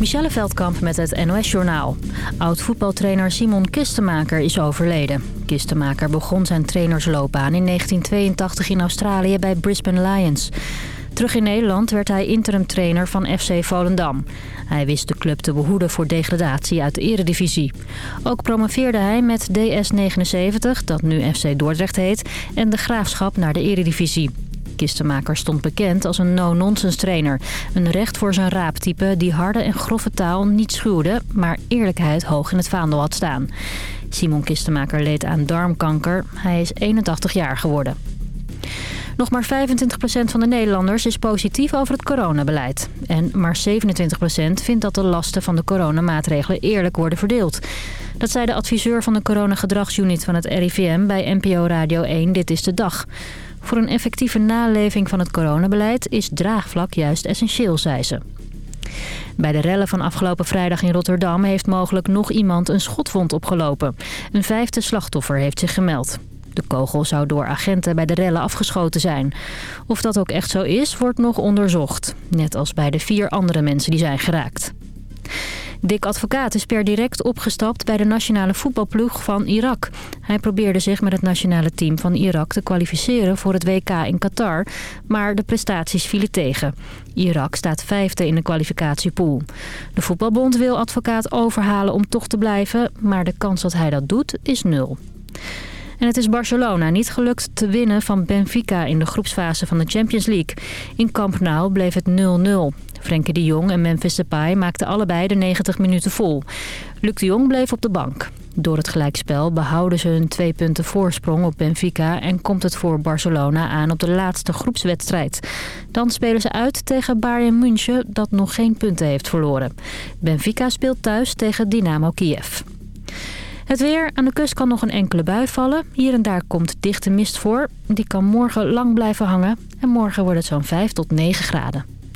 Michelle Veldkamp met het NOS-journaal. Oud-voetbaltrainer Simon Kistenmaker is overleden. Kistenmaker begon zijn trainersloopbaan in 1982 in Australië bij Brisbane Lions. Terug in Nederland werd hij interim-trainer van FC Volendam. Hij wist de club te behoeden voor degradatie uit de eredivisie. Ook promoveerde hij met DS79, dat nu FC Dordrecht heet, en de Graafschap naar de eredivisie. Kistenmaker stond bekend als een no-nonsense trainer. Een recht voor zijn raaptype die harde en grove taal niet schuwde... maar eerlijkheid hoog in het vaandel had staan. Simon Kistenmaker leed aan darmkanker. Hij is 81 jaar geworden. Nog maar 25% van de Nederlanders is positief over het coronabeleid. En maar 27% vindt dat de lasten van de coronamaatregelen eerlijk worden verdeeld. Dat zei de adviseur van de coronagedragsunit van het RIVM bij NPO Radio 1 Dit is de Dag. Voor een effectieve naleving van het coronabeleid is draagvlak juist essentieel, zei ze. Bij de rellen van afgelopen vrijdag in Rotterdam heeft mogelijk nog iemand een schotwond opgelopen. Een vijfde slachtoffer heeft zich gemeld. De kogel zou door agenten bij de rellen afgeschoten zijn. Of dat ook echt zo is, wordt nog onderzocht. Net als bij de vier andere mensen die zijn geraakt. Dick Advocaat is per direct opgestapt bij de nationale voetbalploeg van Irak. Hij probeerde zich met het nationale team van Irak te kwalificeren voor het WK in Qatar, maar de prestaties vielen tegen. Irak staat vijfde in de kwalificatiepool. De voetbalbond wil Advocaat overhalen om toch te blijven, maar de kans dat hij dat doet is nul. En het is Barcelona niet gelukt te winnen van Benfica in de groepsfase van de Champions League. In Camp Nou bleef het 0-0. Frenkie de Jong en Memphis Depay maakten allebei de 90 minuten vol. Luc de Jong bleef op de bank. Door het gelijkspel behouden ze hun twee punten voorsprong op Benfica... en komt het voor Barcelona aan op de laatste groepswedstrijd. Dan spelen ze uit tegen Bayern München dat nog geen punten heeft verloren. Benfica speelt thuis tegen Dynamo Kiev. Het weer. Aan de kust kan nog een enkele bui vallen. Hier en daar komt dichte mist voor. Die kan morgen lang blijven hangen. En morgen wordt het zo'n 5 tot 9 graden.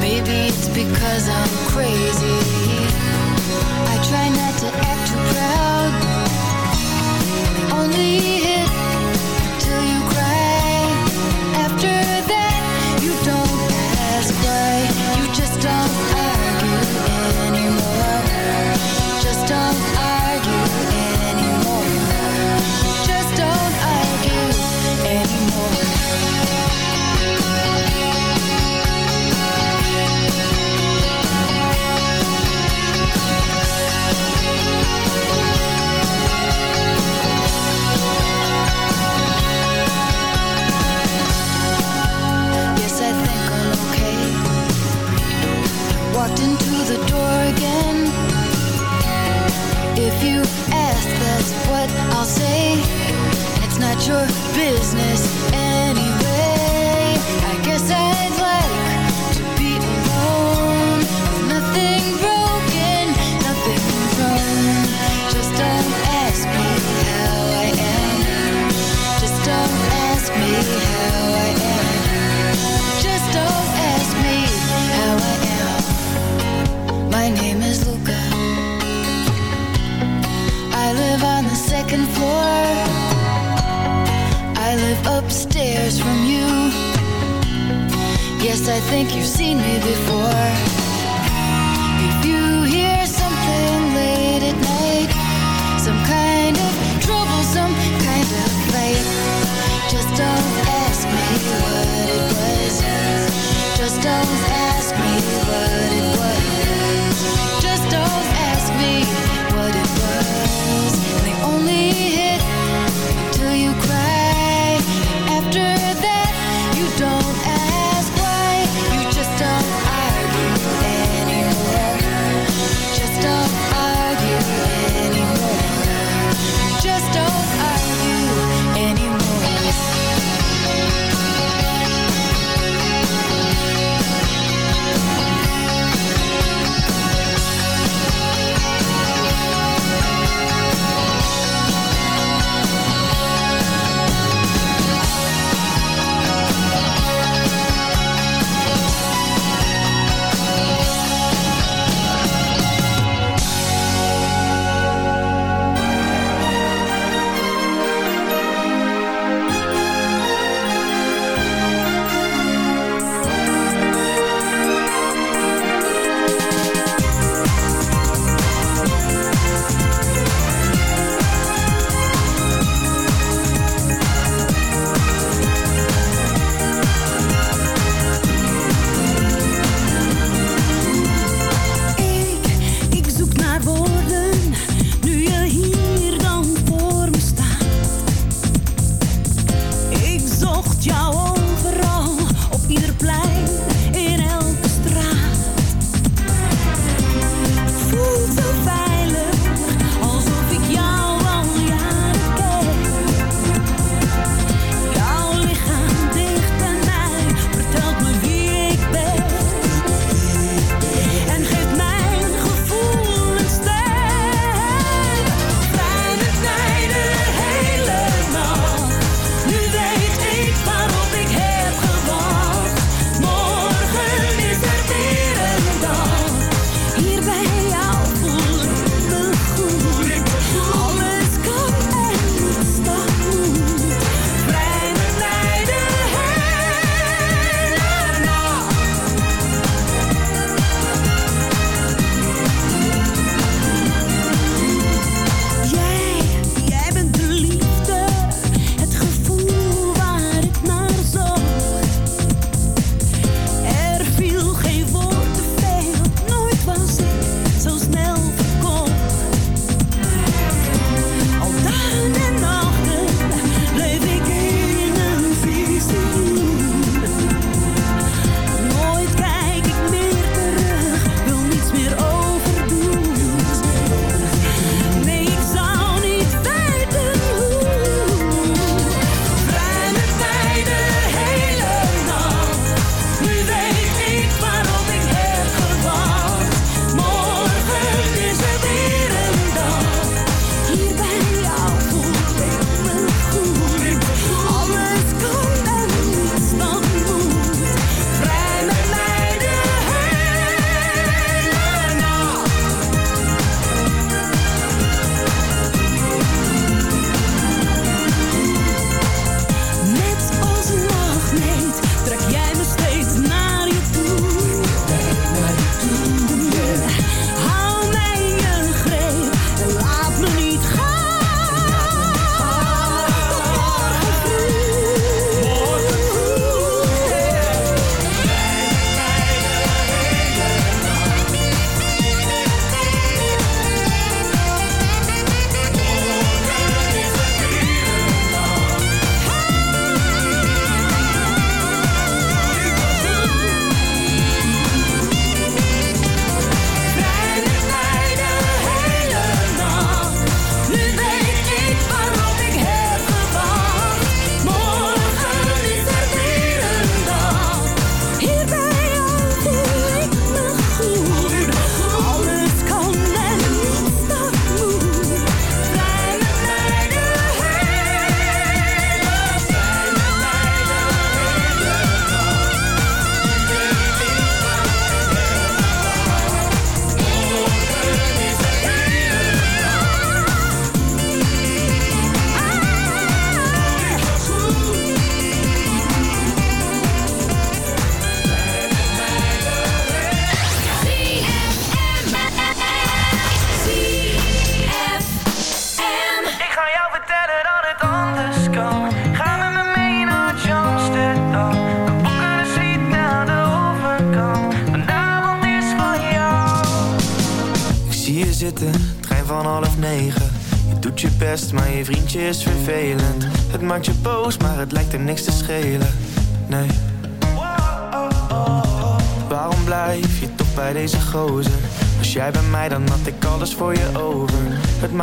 Maybe it's because I'm crazy. I try not to act too proud. Only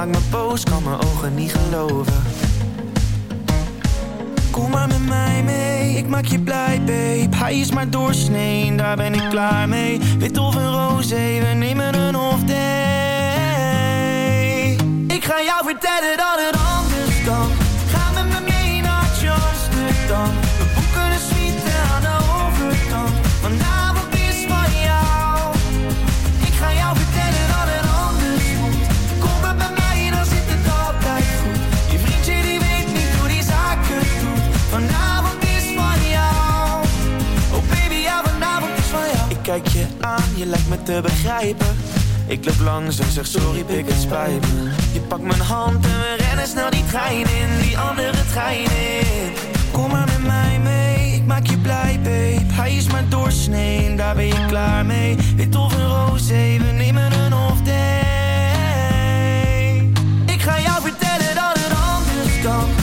maakt me boos, kan mijn ogen niet geloven. Kom maar met mij mee, ik maak je blij, babe. Hij is maar doorsnee, daar ben ik klaar mee. te begrijpen. Ik loop langs en zeg sorry pik het spijt me. Je pakt mijn hand en we rennen snel die trein in Die andere trein in. Kom maar met mij mee, ik maak je blij babe. Hij is mijn doorsnee daar ben je klaar mee. Wit of een roze, we nemen een off Ik ga jou vertellen dat het anders kan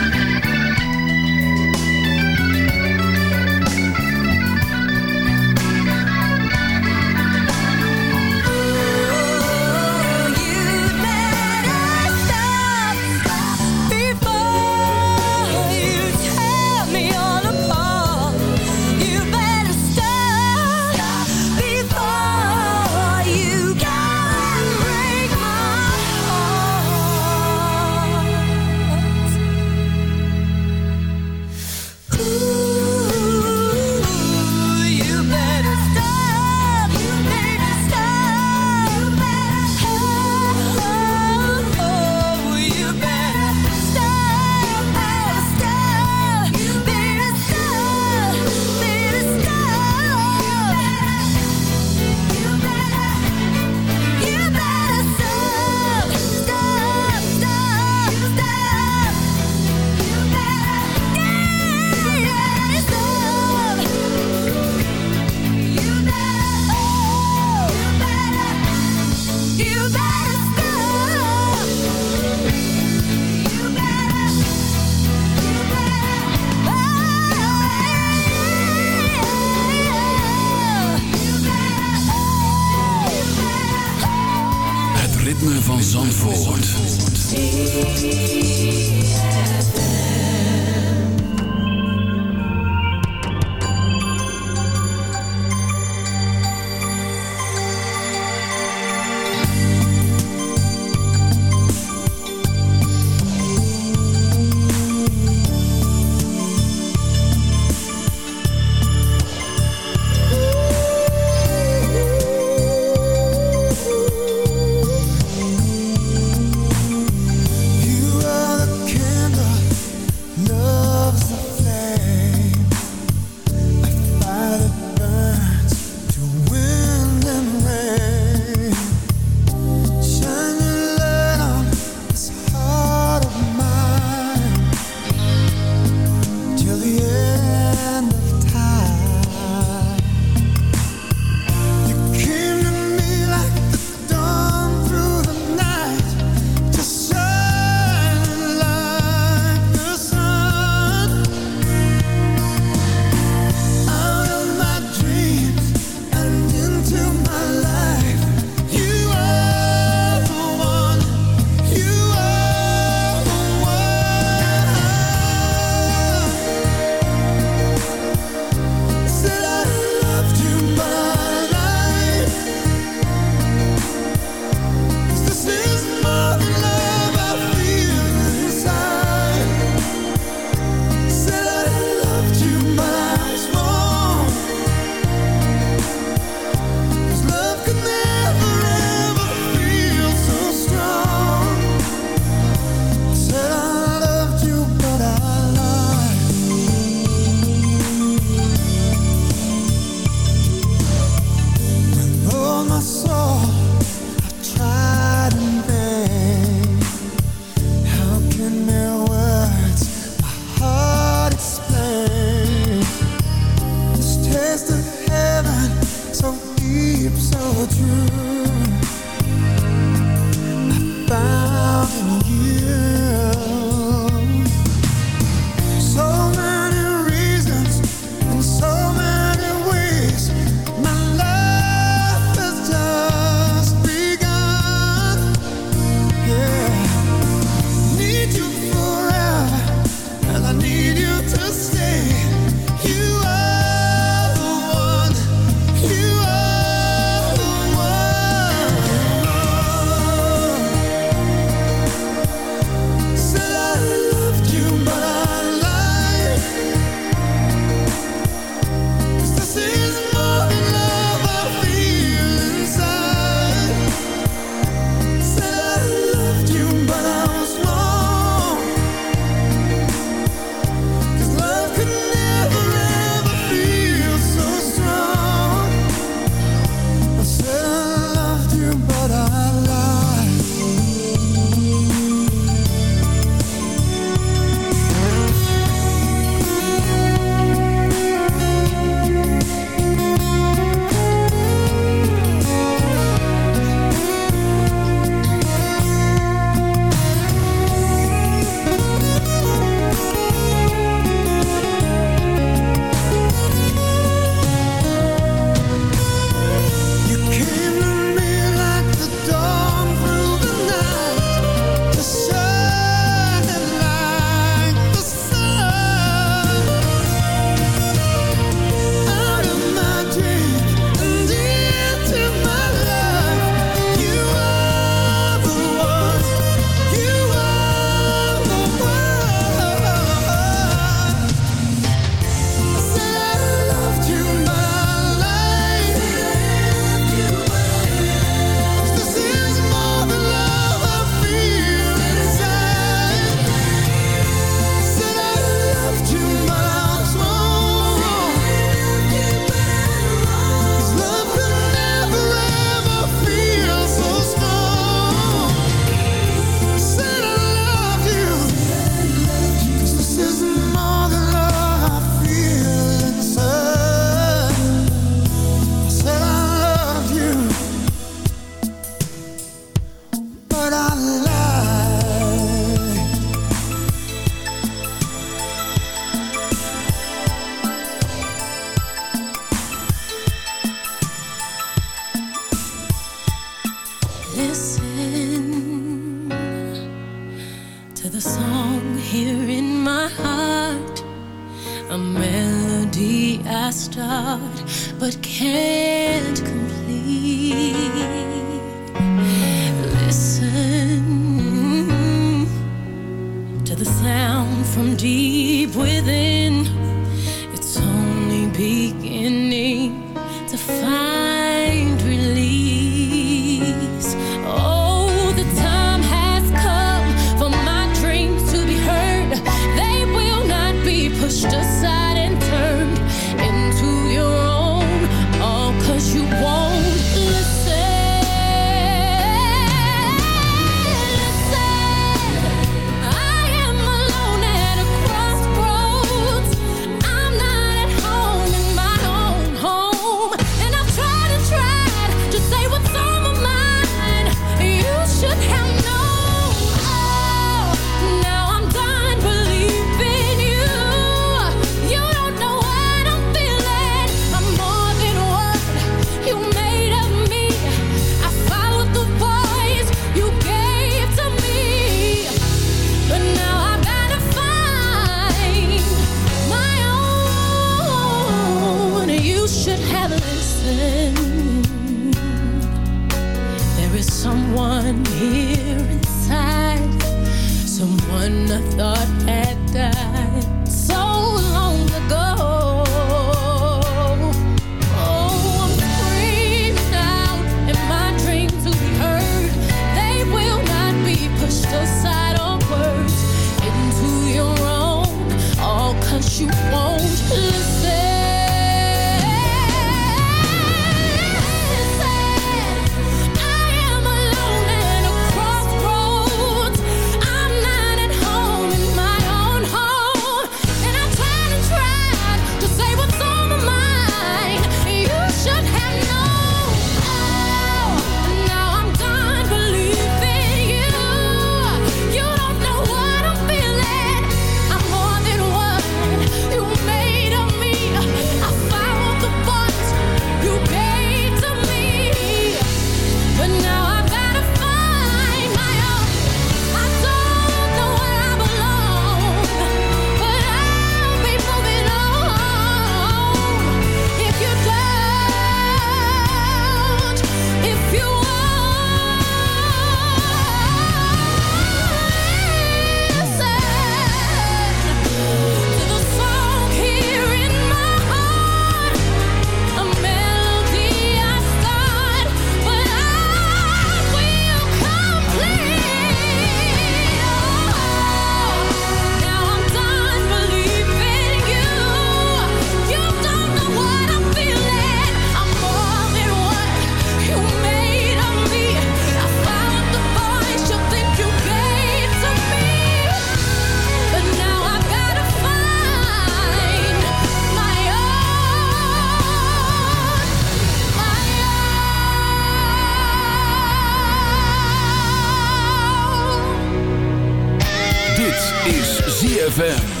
ZFM.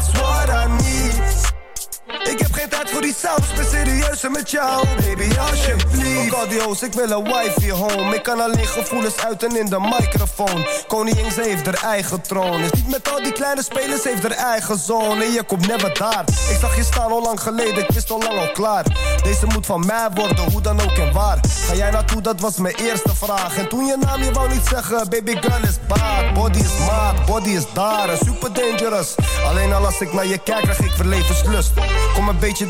voor die saus, ben serieus met jou Baby, alsjeblieft Ook audio's, ik wil een wifi home. Ik kan alleen gevoelens uiten in de microfoon. Koningin, ze heeft haar eigen troon. Is niet met al die kleine spelers, heeft haar eigen zone. En je komt never daar. Ik zag je staan al lang geleden, ik wist al lang al klaar. Deze moet van mij worden, hoe dan ook en waar. Ga jij naartoe, dat was mijn eerste vraag. En toen je naam, je wou niet zeggen Baby girl is baat, body is maat, body is daar. Super dangerous. Alleen al als ik naar je kijk, krijg ik verlevenslust Kom een beetje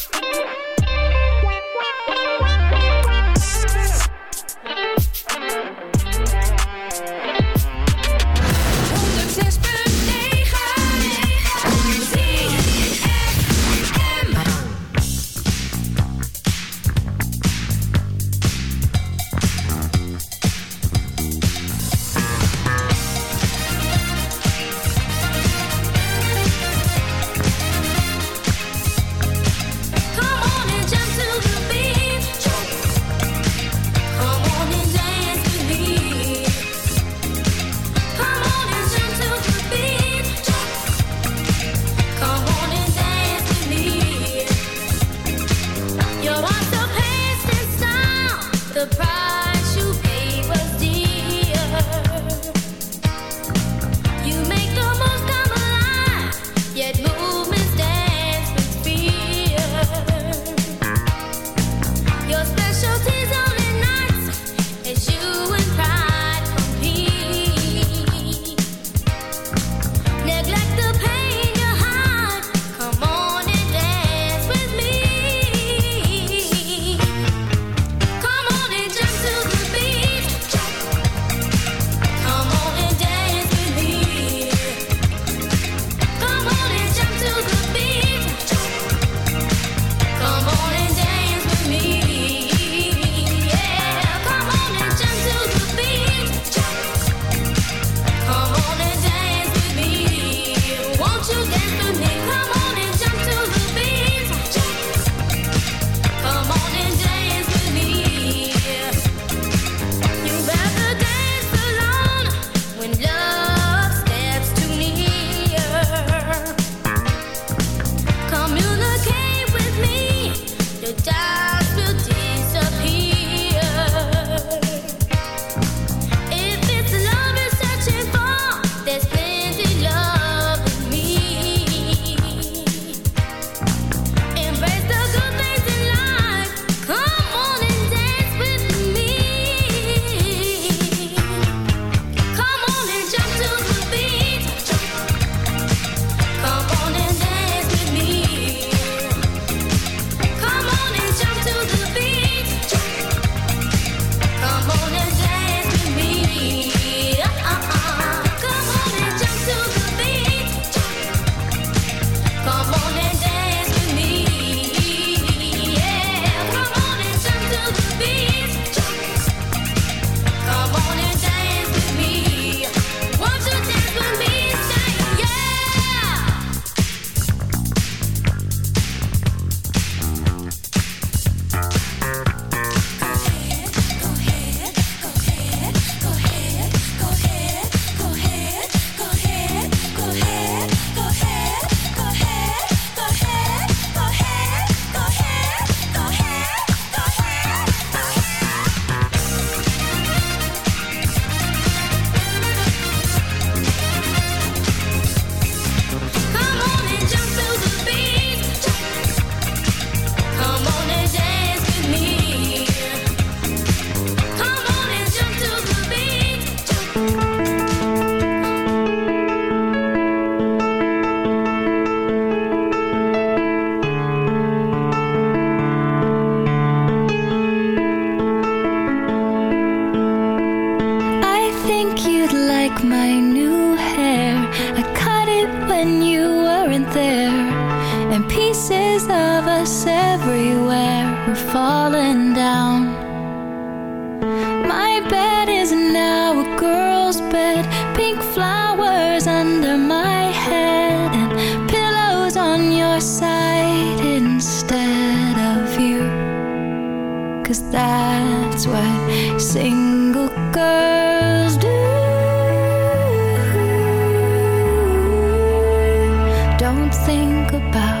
instead of you. Cause that's what single girls do. Don't think about